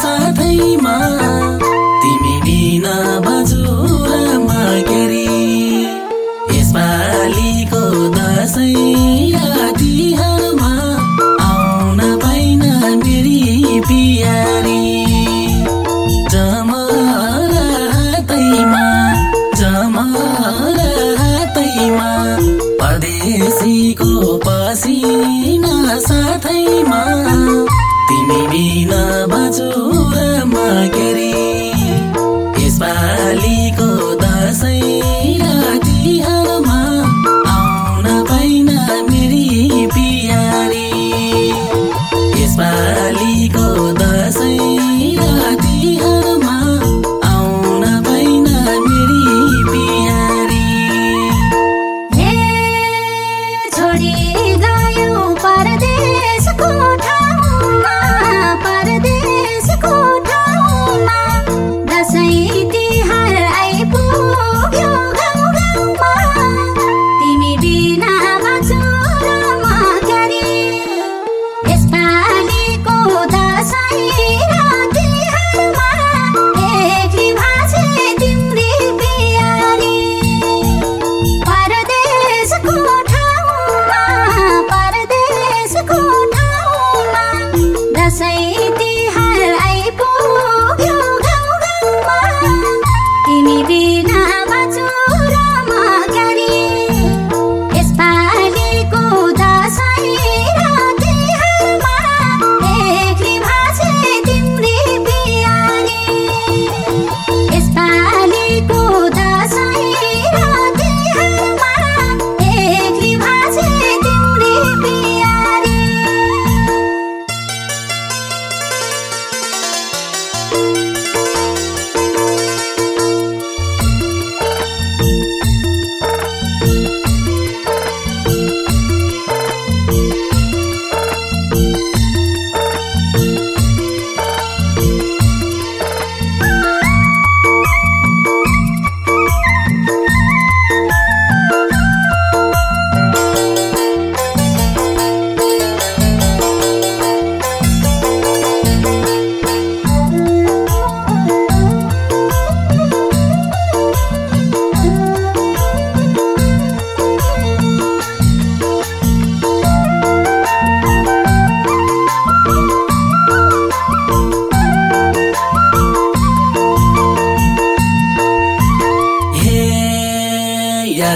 साथैमा तिमी बिना बजुरामा केरी। यसपालिको दसैँ तिहारमा आउन पाइन मेरी पियारी जमरा हातैमा जमरा हातैमा परदेशीको पसिना साथैमा तिमी बिना बाजुरामा केरी यसपालिको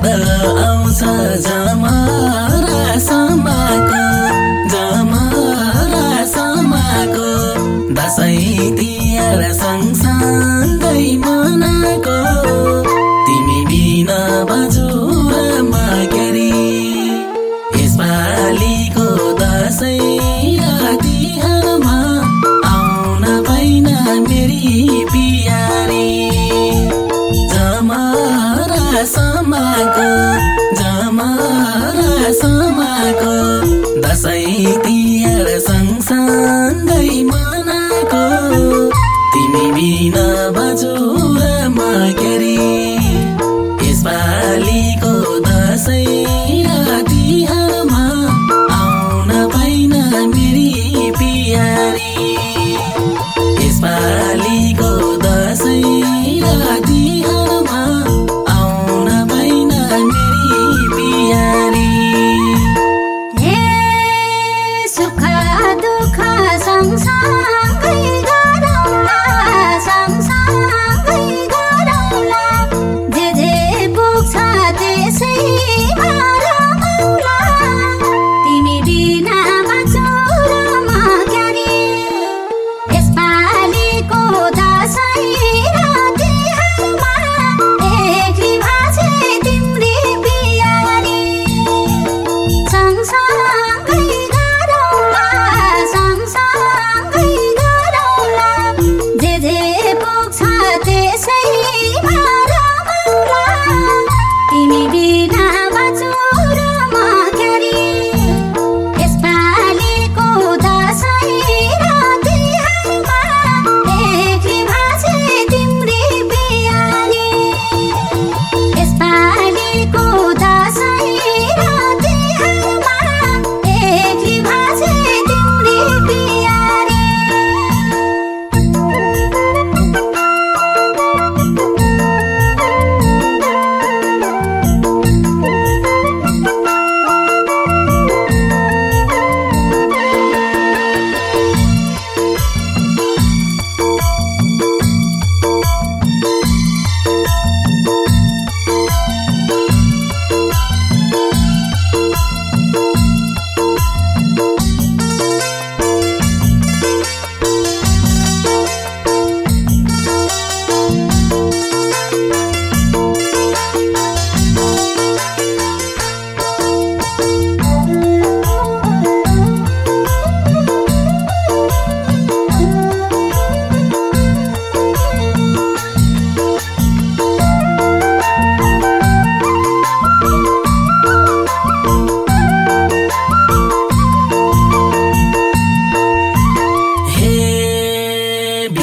त आउँछ जमरा समाको जमरा समाको। दसैँ तिहार सँगसँगै मनाको तिमी बिना बजुरमा केरी यसपालिको दसैँ र तिहारमा आउन पाइन मेरी समाको जमरा समाको दसैँ तिहार सँगसँगै मनाको तिमी बिना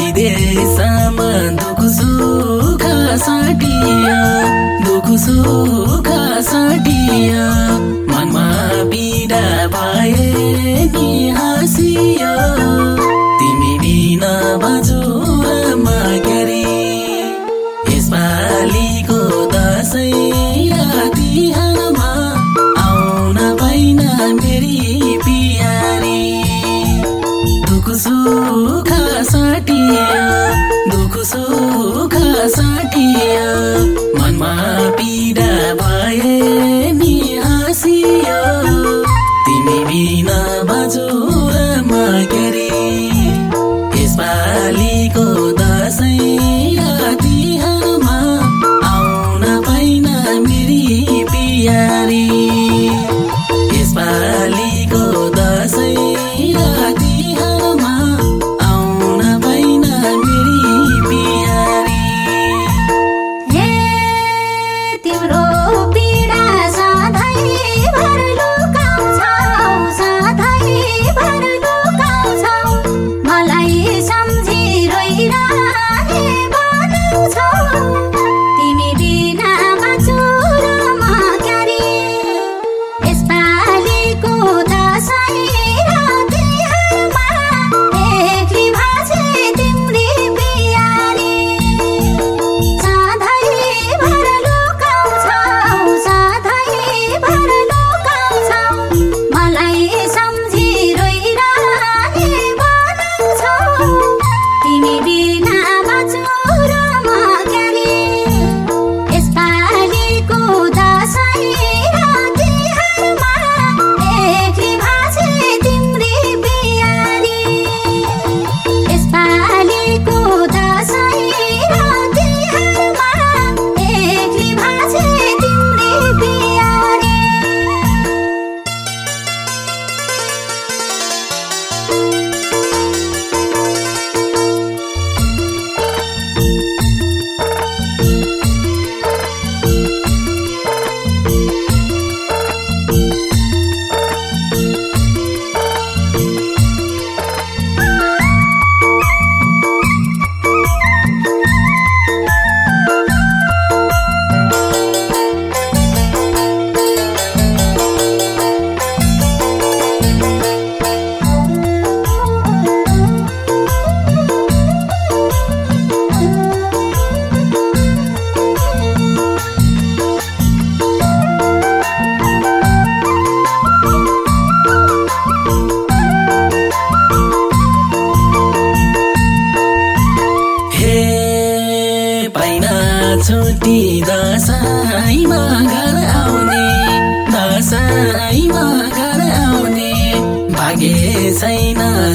विदेशमा दुःख सुख साटिया दुःख सुख मनमा पीडा भए नि हाँसिया। तिमी बिना बाजुमा गरी यसपालिको दसैँ राति हामा आउन पाइन मेरी पियारी। दुःख सुख दुख सुख साटियो मनमा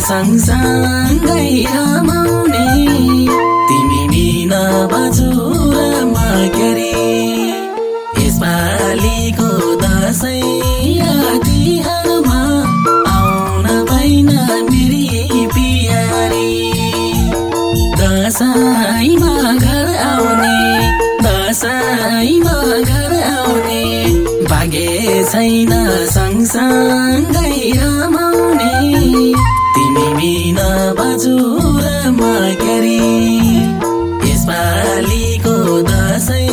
सँगसँगै रमाउने। तिमी बिना बाजुरामा क्यारी। यसपालिको दसैँ तिहारमा आउन पाइन मेरी पियारी। दसैँमा घर आउने दसैँमा घर आउने। भाग्य छैन सँगसँगै रमाउने। छैन बाजुरामा क्यारी यसपालिको दसैँ